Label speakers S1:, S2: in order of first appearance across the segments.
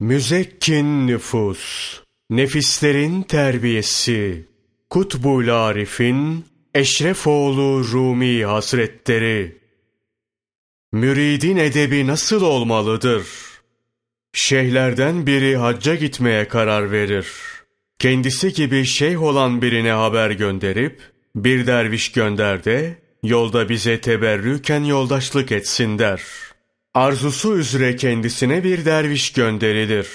S1: Müzekkin nüfus, nefislerin terbiyesi, Kutbul Arif'in Eşrefoğlu Rumi Hazretleri. Müridin edebi nasıl olmalıdır? Şeyhlerden biri hacca gitmeye karar verir. Kendisi gibi şeyh olan birine haber gönderip, bir derviş gönder de, yolda bize teberrüken yoldaşlık etsin der. Arzusu üzere kendisine bir derviş gönderilir.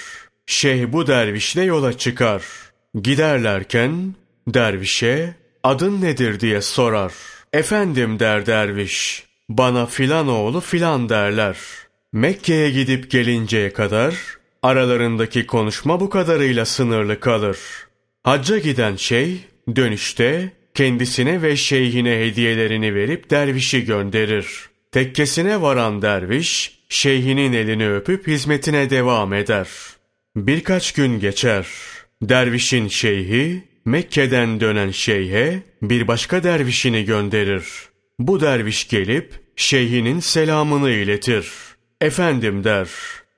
S1: Şeyh bu dervişle yola çıkar. Giderlerken, dervişe, adın nedir diye sorar. Efendim der derviş, bana filan oğlu filan derler. Mekke'ye gidip gelinceye kadar aralarındaki konuşma bu kadarıyla sınırlı kalır. Hacca giden şey dönüşte kendisine ve şeyhine hediyelerini verip dervişi gönderir. Tekkesine varan derviş şeyhinin elini öpüp hizmetine devam eder. Birkaç gün geçer. Dervişin şeyhi Mekke'den dönen şeyhe bir başka dervişini gönderir. Bu derviş gelip şeyhinin selamını iletir. Efendim der,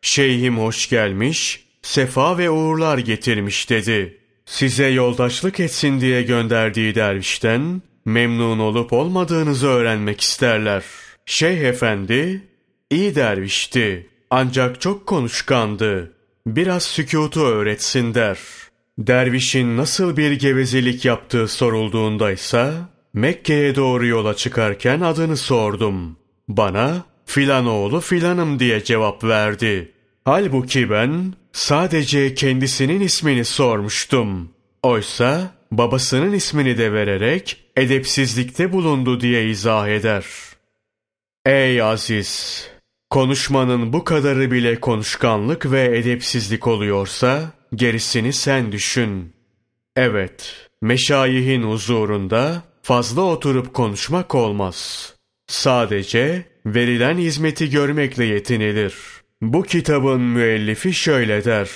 S1: şeyhim hoş gelmiş, sefa ve uğurlar getirmiş dedi. Size yoldaşlık etsin diye gönderdiği dervişten memnun olup olmadığınızı öğrenmek isterler. Şeyh efendi, iyi dervişti ancak çok konuşkandı. Biraz sükutu öğretsin der.'' Dervişin nasıl bir gevezelik yaptığı sorulduğunda ise Mekke'ye doğru yola çıkarken adını sordum. Bana filan oğlu filanım diye cevap verdi. Halbuki ben sadece kendisinin ismini sormuştum. Oysa babasının ismini de vererek edepsizlikte bulundu diye izah eder. Ey aziz! Konuşmanın bu kadarı bile konuşkanlık ve edepsizlik oluyorsa, gerisini sen düşün. Evet, meşayihin huzurunda fazla oturup konuşmak olmaz. Sadece verilen hizmeti görmekle yetinilir. Bu kitabın müellifi şöyle der.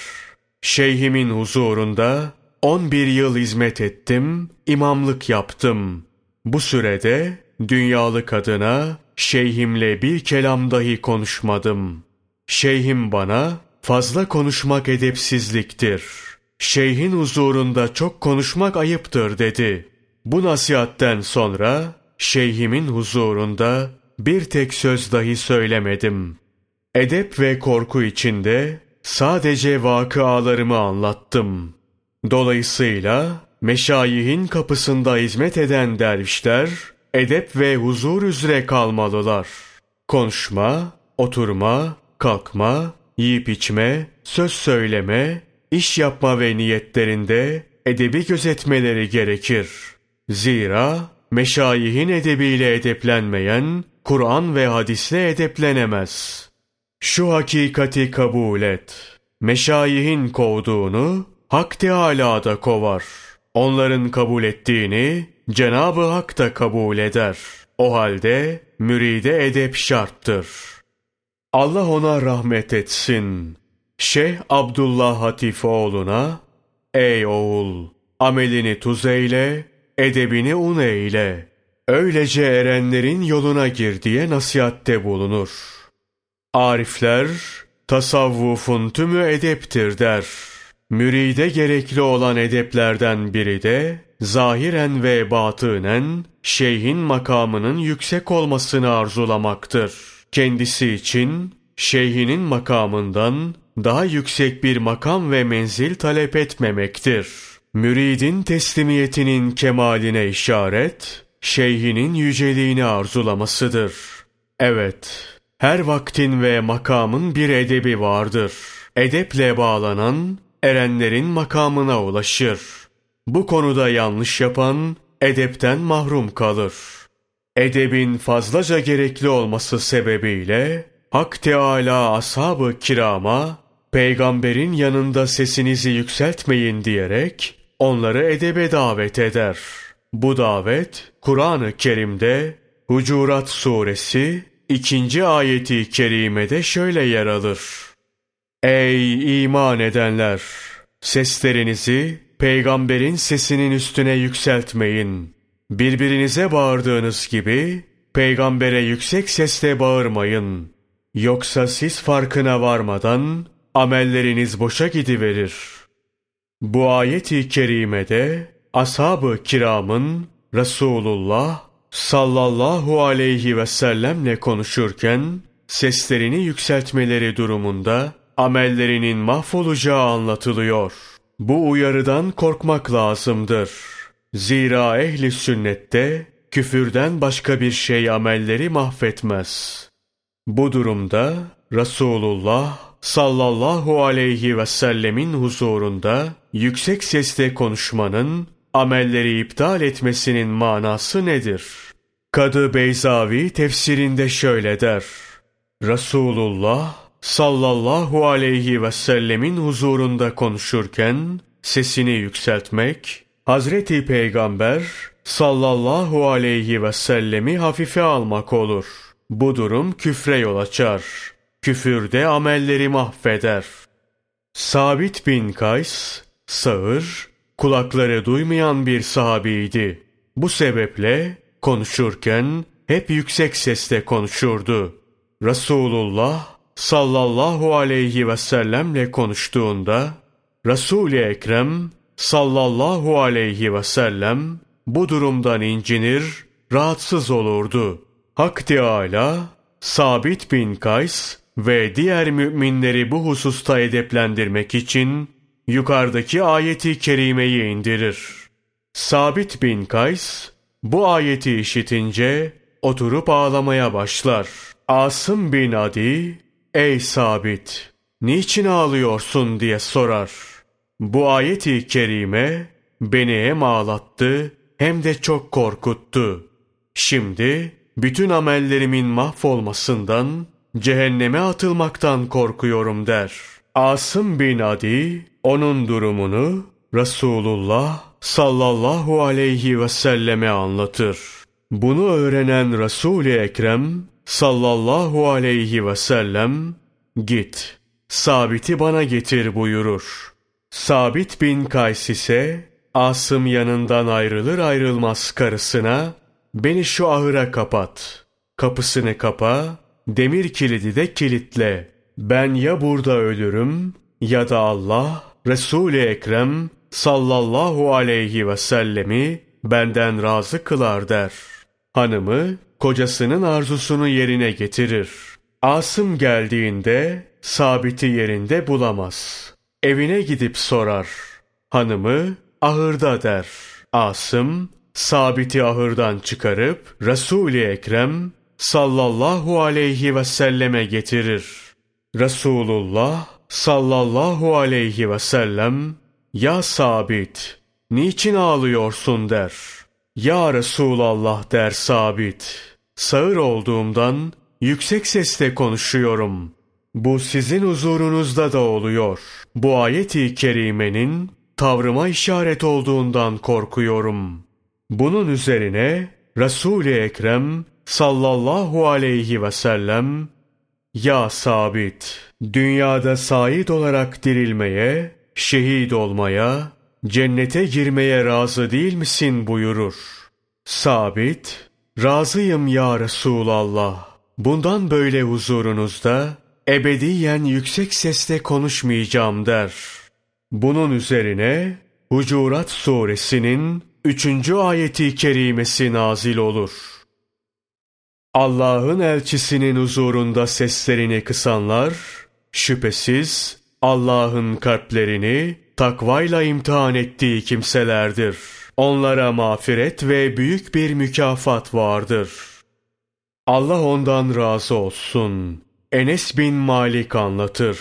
S1: Şeyhimin huzurunda 11 yıl hizmet ettim, imamlık yaptım. Bu sürede dünyalık adına şeyhimle bir kelam dahi konuşmadım. Şeyhim bana Fazla konuşmak edepsizliktir. Şeyhin huzurunda çok konuşmak ayıptır dedi. Bu nasihatten sonra şeyhimin huzurunda bir tek söz dahi söylemedim. Edep ve korku içinde sadece vakıalarımı anlattım. Dolayısıyla meşayihin kapısında hizmet eden dervişler edep ve huzur üzere kalmalılar. Konuşma, oturma, kalkma, Yiyip içme, söz söyleme, iş yapma ve niyetlerinde edebi gözetmeleri gerekir. Zira meşayihin edebiyle edeplenmeyen, Kur'an ve hadisle edeplenemez. Şu hakikati kabul et. Meşayihin kovduğunu Hak Teâlâ da kovar. Onların kabul ettiğini Cenab-ı Hak da kabul eder. O halde müride edep şarttır.'' Allah ona rahmet etsin. Şeyh Abdullah Hatifoğlu'na, Ey oğul! Amelini tuz eyle, edebini un eyle. Öylece erenlerin yoluna gir diye nasihatte bulunur. Arifler, tasavvufun tümü edeptir der. Müride gerekli olan edeplerden biri de, zahiren ve batınen, şeyhin makamının yüksek olmasını arzulamaktır.'' kendisi için şeyhinin makamından daha yüksek bir makam ve menzil talep etmemektir. Müridin teslimiyetinin kemaline işaret, şeyhinin yüceliğini arzulamasıdır. Evet, her vaktin ve makamın bir edebi vardır. Edeple bağlanan, erenlerin makamına ulaşır. Bu konuda yanlış yapan, edepten mahrum kalır.'' edebin fazlaca gerekli olması sebebiyle Hak Teala ashab-ı kirama peygamberin yanında sesinizi yükseltmeyin diyerek onları edebe davet eder. Bu davet Kur'an-ı Kerim'de Hucurat suresi ikinci ayeti kerimede şöyle yer alır. Ey iman edenler! Seslerinizi peygamberin sesinin üstüne yükseltmeyin. Birbirinize bağırdığınız gibi peygambere yüksek sesle bağırmayın. Yoksa siz farkına varmadan amelleriniz boşa gidiverir. Bu ayeti kerimede ashab-ı kiramın Resulullah sallallahu aleyhi ve sellemle konuşurken seslerini yükseltmeleri durumunda amellerinin mahvolacağı anlatılıyor. Bu uyarıdan korkmak lazımdır. Zira ehli sünnette küfürden başka bir şey amelleri mahvetmez. Bu durumda Resulullah sallallahu aleyhi ve sellemin huzurunda yüksek sesle konuşmanın amelleri iptal etmesinin manası nedir? Kadı Beyzavi tefsirinde şöyle der. Resulullah sallallahu aleyhi ve sellemin huzurunda konuşurken sesini yükseltmek, Hazreti Peygamber sallallahu aleyhi ve sellemi hafife almak olur. Bu durum küfre yol açar. Küfürde amelleri mahveder. Sabit bin Kays, sağır, kulakları duymayan bir sahabiydi. Bu sebeple konuşurken hep yüksek sesle konuşurdu. Resulullah sallallahu aleyhi ve sellemle konuştuğunda Resul-i Ekrem sallallahu aleyhi ve sellem bu durumdan incinir, rahatsız olurdu. Hak Teâlâ, Sabit bin Kays ve diğer müminleri bu hususta edeplendirmek için yukarıdaki ayeti kerimeyi indirir. Sabit bin Kays bu ayeti işitince oturup ağlamaya başlar. Asım bin Adi, ey Sabit, niçin ağlıyorsun diye sorar. Bu ayeti kerime beni hem ağlattı hem de çok korkuttu. Şimdi bütün amellerimin mahvolmasından, cehenneme atılmaktan korkuyorum der. Asım bin Adi, onun durumunu Resulullah sallallahu aleyhi ve selleme anlatır. Bunu öğrenen Resul-i Ekrem sallallahu aleyhi ve sellem git Sabit'i bana getir buyurur. Sabit bin Kays ise Asım yanından ayrılır ayrılmaz karısına beni şu ahıra kapat. Kapısını kapa, demir kilidi de kilitle. Ben ya burada ölürüm ya da Allah Resul-i Ekrem sallallahu aleyhi ve sellemi benden razı kılar der. Hanımı kocasının arzusunu yerine getirir. Asım geldiğinde sabiti yerinde bulamaz. Evine gidip sorar. Hanımı ahırda der. Asım sabiti ahırdan çıkarıp Resul-i Ekrem sallallahu aleyhi ve selleme getirir. Resulullah sallallahu aleyhi ve sellem ya sabit niçin ağlıyorsun der. Ya Resulallah der sabit. Sağır olduğumdan yüksek sesle konuşuyorum. Bu sizin huzurunuzda da oluyor. Bu ayeti kerimenin tavrıma işaret olduğundan korkuyorum. Bunun üzerine Resul-i Ekrem sallallahu aleyhi ve sellem Ya sabit, dünyada sait olarak dirilmeye, şehit olmaya, cennete girmeye razı değil misin buyurur. Sabit, razıyım ya Resulallah. Bundan böyle huzurunuzda ebediyen yüksek sesle konuşmayacağım der. Bunun üzerine Hucurat suresinin üçüncü ayeti kerimesi nazil olur. Allah'ın elçisinin huzurunda seslerini kısanlar, şüphesiz Allah'ın kalplerini takvayla imtihan ettiği kimselerdir. Onlara mağfiret ve büyük bir mükafat vardır. Allah ondan razı olsun. Enes bin Malik anlatır.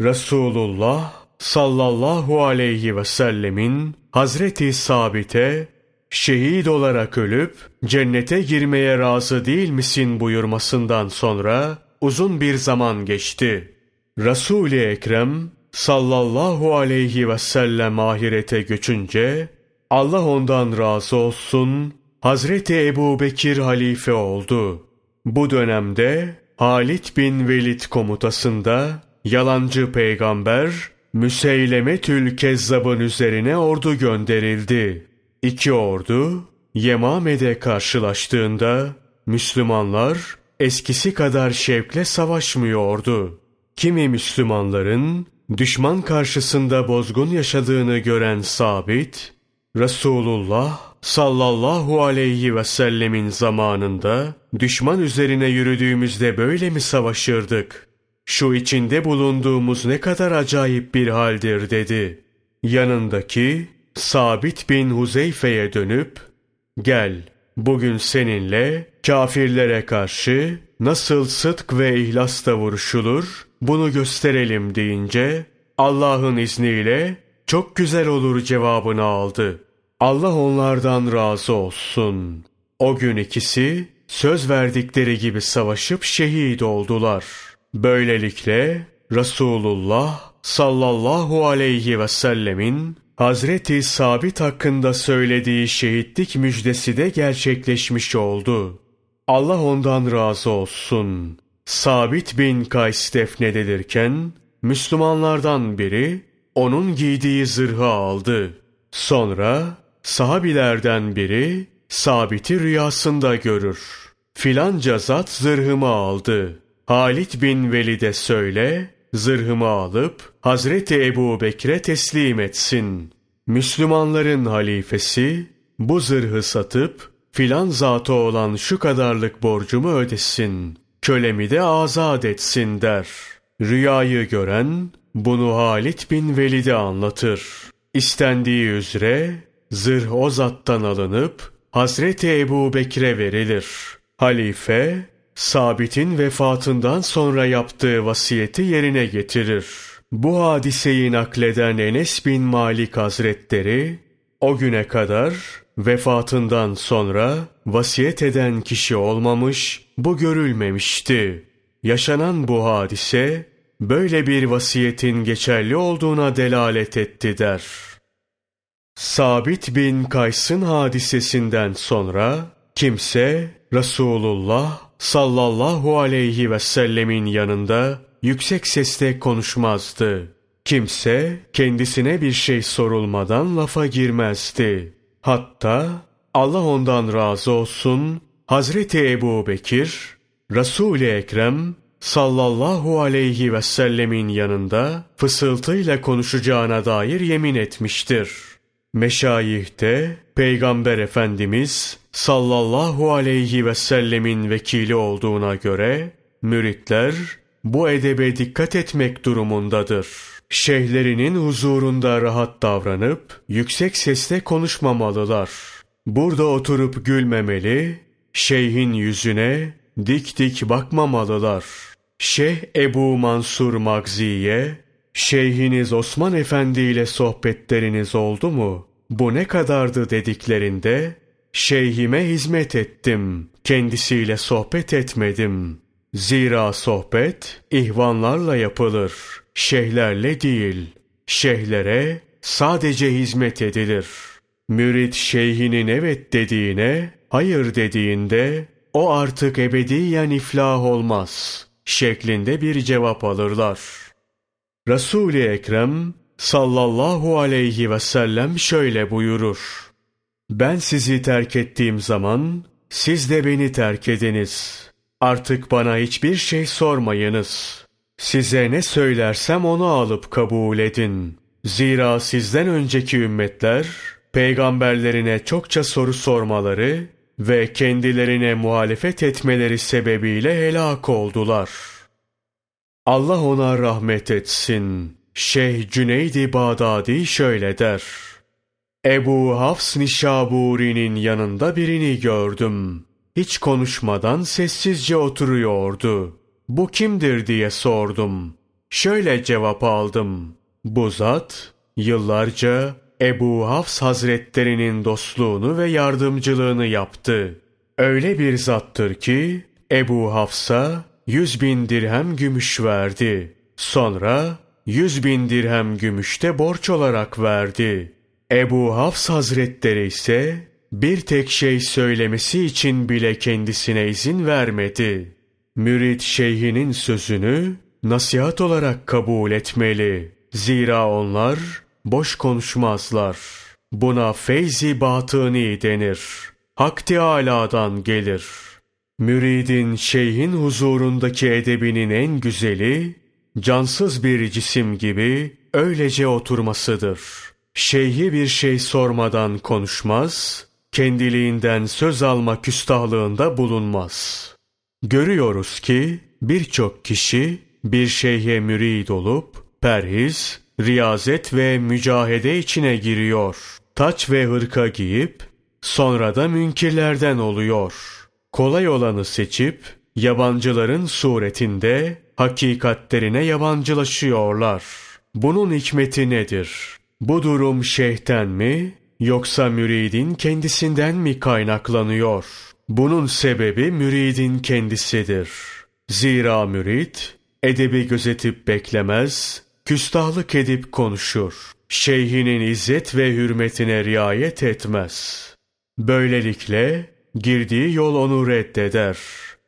S1: Resulullah sallallahu aleyhi ve sellemin Hazreti Sabit'e şehit olarak ölüp cennete girmeye razı değil misin buyurmasından sonra uzun bir zaman geçti. Resul-i Ekrem sallallahu aleyhi ve sellem ahirete göçünce Allah ondan razı olsun Hazreti Ebu Bekir halife oldu. Bu dönemde Halit bin Velid komutasında yalancı peygamber Müseylemetül Kezzab'ın üzerine ordu gönderildi. İki ordu Yemame'de karşılaştığında Müslümanlar eskisi kadar şevkle savaşmıyordu. Kimi Müslümanların düşman karşısında bozgun yaşadığını gören Sabit, Resulullah sallallahu aleyhi ve sellemin zamanında düşman üzerine yürüdüğümüzde böyle mi savaşırdık? Şu içinde bulunduğumuz ne kadar acayip bir haldir dedi. Yanındaki Sabit bin Huzeyfe'ye dönüp, gel bugün seninle kafirlere karşı nasıl sıdk ve ihlasla vuruşulur bunu gösterelim deyince Allah'ın izniyle çok güzel olur cevabını aldı. Allah onlardan razı olsun. O gün ikisi söz verdikleri gibi savaşıp şehit oldular. Böylelikle Resulullah sallallahu aleyhi ve sellemin Hazreti Sabit hakkında söylediği şehitlik müjdesi de gerçekleşmiş oldu. Allah ondan razı olsun. Sabit bin Kays defnedelirken Müslümanlardan biri onun giydiği zırhı aldı. Sonra sahabilerden biri Sabit'i rüyasında görür. Filanca zat zırhımı aldı. Halit bin Velid'e söyle, zırhımı alıp Hazreti Ebu Bekir'e teslim etsin. Müslümanların halifesi bu zırhı satıp filan zatı olan şu kadarlık borcumu ödesin, kölemi de azat etsin der. Rüyayı gören bunu Halit bin Velid'e anlatır. İstendiği üzere zırh o zattan alınıp Hazreti Ebu Bekir'e verilir. Halife Sabit'in vefatından sonra yaptığı vasiyeti yerine getirir. Bu hadiseyi nakleden Enes bin Malik Hazretleri, o güne kadar vefatından sonra vasiyet eden kişi olmamış, bu görülmemişti. Yaşanan bu hadise, böyle bir vasiyetin geçerli olduğuna delalet etti der. Sabit bin Kays'ın hadisesinden sonra, kimse Resulullah sallallahu aleyhi ve sellemin yanında yüksek sesle konuşmazdı. Kimse kendisine bir şey sorulmadan lafa girmezdi. Hatta Allah ondan razı olsun Hazreti Ebu Bekir, Resul-i Ekrem sallallahu aleyhi ve sellemin yanında fısıltıyla konuşacağına dair yemin etmiştir. Meşayihte Peygamber Efendimiz sallallahu aleyhi ve sellemin vekili olduğuna göre müritler bu edebe dikkat etmek durumundadır. Şeyhlerinin huzurunda rahat davranıp yüksek sesle konuşmamalılar. Burada oturup gülmemeli, şeyhin yüzüne dik dik bakmamalılar. Şeyh Ebu Mansur Magzi'ye, Şeyhiniz Osman Efendi ile sohbetleriniz oldu mu? Bu ne kadardı dediklerinde, Şeyhime hizmet ettim, kendisiyle sohbet etmedim. Zira sohbet ihvanlarla yapılır, şeyhlerle değil. Şeyhlere sadece hizmet edilir. Mürit şeyhinin evet dediğine, hayır dediğinde, o artık ebediyen iflah olmaz şeklinde bir cevap alırlar. Resul-i Ekrem sallallahu aleyhi ve sellem şöyle buyurur. Ben sizi terk ettiğim zaman siz de beni terk ediniz. Artık bana hiçbir şey sormayınız. Size ne söylersem onu alıp kabul edin. Zira sizden önceki ümmetler peygamberlerine çokça soru sormaları ve kendilerine muhalefet etmeleri sebebiyle helak oldular. Allah ona rahmet etsin. Şeyh Cüneydi Bağdadi şöyle der. Ebu Hafs Nişaburi'nin yanında birini gördüm. Hiç konuşmadan sessizce oturuyordu. Bu kimdir diye sordum. Şöyle cevap aldım. Bu zat yıllarca Ebu Hafs Hazretlerinin dostluğunu ve yardımcılığını yaptı. Öyle bir zattır ki Ebu Hafs'a yüz bin dirhem gümüş verdi. Sonra yüz bin dirhem gümüş de borç olarak verdi. Ebu Hafs Hazretleri ise bir tek şey söylemesi için bile kendisine izin vermedi. Mürit şeyhinin sözünü nasihat olarak kabul etmeli. Zira onlar boş konuşmazlar. Buna feyzi batıni denir. Hak Teâlâ'dan gelir. Müridin şeyhin huzurundaki edebinin en güzeli, cansız bir cisim gibi öylece oturmasıdır. Şeyhi bir şey sormadan konuşmaz, kendiliğinden söz alma küstahlığında bulunmaz. Görüyoruz ki birçok kişi bir şeyhe mürid olup perhiz, riyazet ve mücahede içine giriyor. Taç ve hırka giyip sonra da münkirlerden oluyor. Kolay olanı seçip yabancıların suretinde hakikatlerine yabancılaşıyorlar. Bunun hikmeti nedir? Bu durum şeyhten mi yoksa müridin kendisinden mi kaynaklanıyor? Bunun sebebi müridin kendisidir. Zira mürid edebi gözetip beklemez, küstahlık edip konuşur. Şeyhinin izzet ve hürmetine riayet etmez. Böylelikle girdiği yol onu reddeder.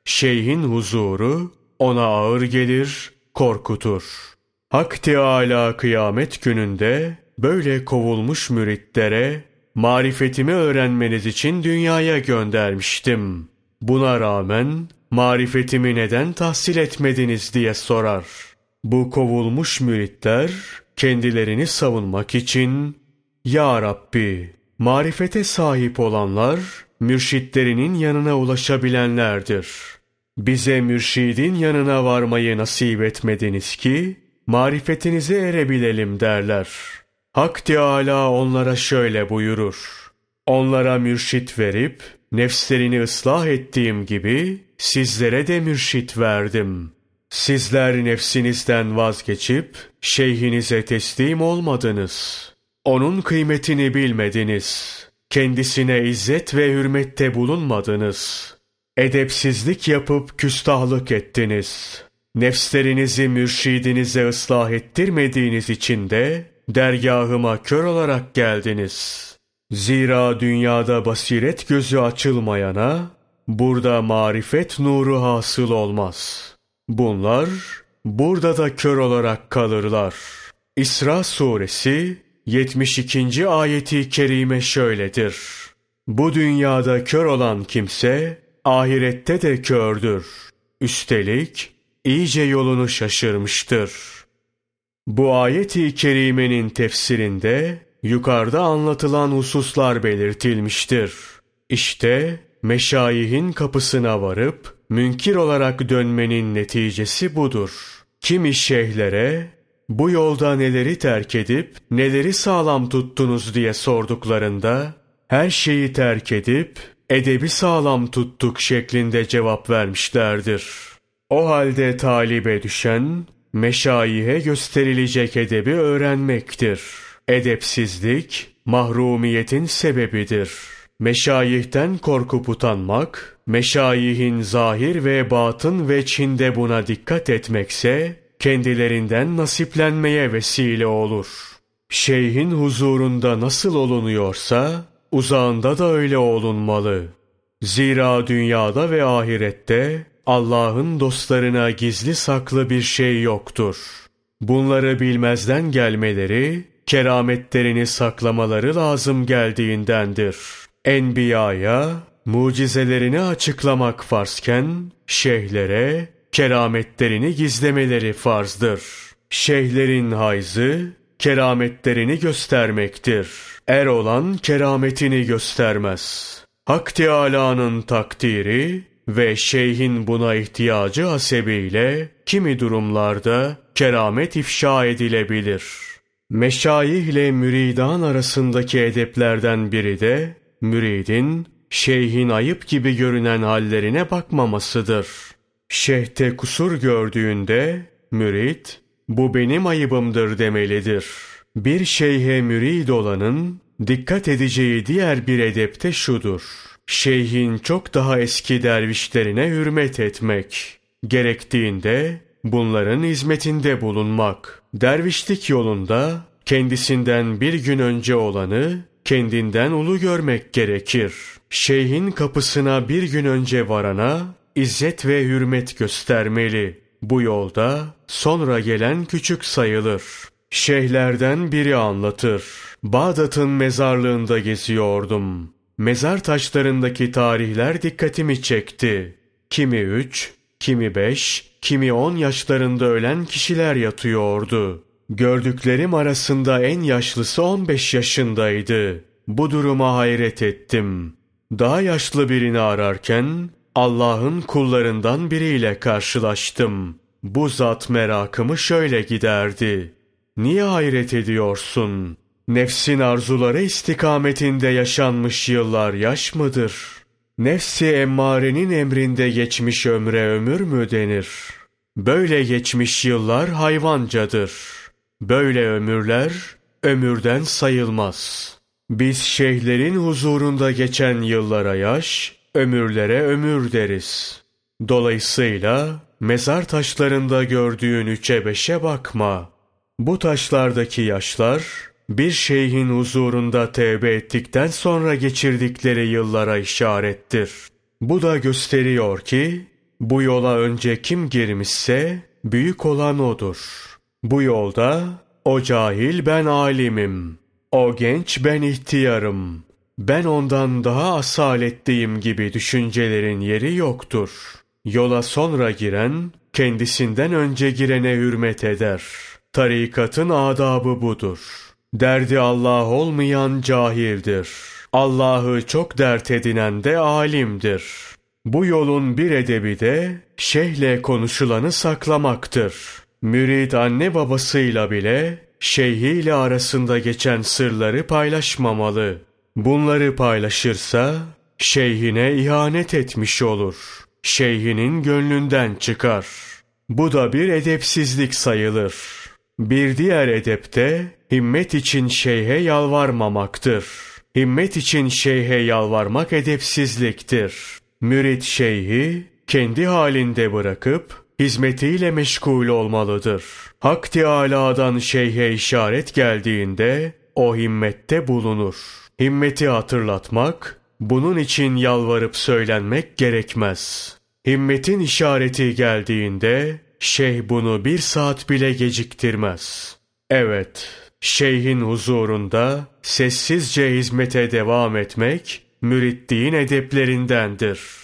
S1: Şeyhin huzuru ona ağır gelir, korkutur. Hak Teâlâ kıyamet gününde böyle kovulmuş müritlere marifetimi öğrenmeniz için dünyaya göndermiştim. Buna rağmen marifetimi neden tahsil etmediniz diye sorar. Bu kovulmuş müritler kendilerini savunmak için Ya Rabbi marifete sahip olanlar mürşitlerinin yanına ulaşabilenlerdir. Bize mürşidin yanına varmayı nasip etmediniz ki marifetinize erebilelim derler. Hak Teâlâ onlara şöyle buyurur. Onlara mürşit verip nefslerini ıslah ettiğim gibi sizlere de mürşit verdim. Sizler nefsinizden vazgeçip şeyhinize teslim olmadınız. Onun kıymetini bilmediniz. Kendisine izzet ve hürmette bulunmadınız. Edepsizlik yapıp küstahlık ettiniz. Nefslerinizi mürşidinize ıslah ettirmediğiniz için de dergahıma kör olarak geldiniz. Zira dünyada basiret gözü açılmayana burada marifet nuru hasıl olmaz. Bunlar burada da kör olarak kalırlar. İsra suresi 72. ayeti kerime şöyledir. Bu dünyada kör olan kimse ahirette de kördür. Üstelik iyice yolunu şaşırmıştır. Bu ayeti kerimenin tefsirinde yukarıda anlatılan hususlar belirtilmiştir. İşte meşayihin kapısına varıp münkir olarak dönmenin neticesi budur. Kimi şeyhlere bu yolda neleri terk edip neleri sağlam tuttunuz diye sorduklarında her şeyi terk edip edebi sağlam tuttuk şeklinde cevap vermişlerdir. O halde talibe düşen meşayihe gösterilecek edebi öğrenmektir. Edepsizlik mahrumiyetin sebebidir. Meşayihten korkup utanmak, meşayihin zahir ve batın ve çinde buna dikkat etmekse, kendilerinden nasiplenmeye vesile olur. Şeyhin huzurunda nasıl olunuyorsa, uzağında da öyle olunmalı. Zira dünyada ve ahirette Allah'ın dostlarına gizli saklı bir şey yoktur. Bunları bilmezden gelmeleri, kerametlerini saklamaları lazım geldiğindendir. Enbiya'ya mucizelerini açıklamak farzken, şeyhlere kerametlerini gizlemeleri farzdır. Şeyhlerin hayzı, kerametlerini göstermektir. Er olan kerametini göstermez. Hak Teâlâ'nın takdiri ve şeyhin buna ihtiyacı hasebiyle kimi durumlarda keramet ifşa edilebilir. Meşayih ile müridan arasındaki edeplerden biri de müridin şeyhin ayıp gibi görünen hallerine bakmamasıdır. Şeyhte kusur gördüğünde mürit bu benim ayıbımdır demelidir. Bir şeyhe mürid olanın dikkat edeceği diğer bir edepte şudur. Şeyhin çok daha eski dervişlerine hürmet etmek. Gerektiğinde bunların hizmetinde bulunmak. Dervişlik yolunda kendisinden bir gün önce olanı kendinden ulu görmek gerekir. Şeyhin kapısına bir gün önce varana izzet ve hürmet göstermeli. Bu yolda sonra gelen küçük sayılır. Şeyhlerden biri anlatır. Bağdat'ın mezarlığında geziyordum. Mezar taşlarındaki tarihler dikkatimi çekti. Kimi üç, kimi beş, kimi on yaşlarında ölen kişiler yatıyordu. Gördüklerim arasında en yaşlısı on beş yaşındaydı. Bu duruma hayret ettim. Daha yaşlı birini ararken Allah'ın kullarından biriyle karşılaştım. Bu zat merakımı şöyle giderdi. Niye hayret ediyorsun? Nefsin arzuları istikametinde yaşanmış yıllar yaş mıdır? Nefsi emmarenin emrinde geçmiş ömre ömür mü denir? Böyle geçmiş yıllar hayvancadır. Böyle ömürler ömürden sayılmaz. Biz şeyhlerin huzurunda geçen yıllara yaş, ömürlere ömür deriz. Dolayısıyla mezar taşlarında gördüğün üçe beşe bakma. Bu taşlardaki yaşlar bir şeyhin huzurunda tevbe ettikten sonra geçirdikleri yıllara işarettir. Bu da gösteriyor ki bu yola önce kim girmişse büyük olan odur. Bu yolda o cahil ben alimim, o genç ben ihtiyarım, ben ondan daha asaletliyim gibi düşüncelerin yeri yoktur. Yola sonra giren kendisinden önce girene hürmet eder. Tarikatın adabı budur.'' Derdi Allah olmayan cahildir. Allah'ı çok dert edinen de alimdir. Bu yolun bir edebi de şeyhle konuşulanı saklamaktır. Mürid anne babasıyla bile şeyhiyle arasında geçen sırları paylaşmamalı. Bunları paylaşırsa şeyhine ihanet etmiş olur. Şeyhinin gönlünden çıkar. Bu da bir edepsizlik sayılır. Bir diğer edepte himmet için şeyhe yalvarmamaktır. Himmet için şeyhe yalvarmak edepsizliktir. Mürit şeyhi kendi halinde bırakıp hizmetiyle meşgul olmalıdır. Hak Teâlâ'dan şeyhe işaret geldiğinde o himmette bulunur. Himmeti hatırlatmak, bunun için yalvarıp söylenmek gerekmez. Himmetin işareti geldiğinde şeyh bunu bir saat bile geciktirmez. Evet, şeyhin huzurunda sessizce hizmete devam etmek müritliğin edeplerindendir.''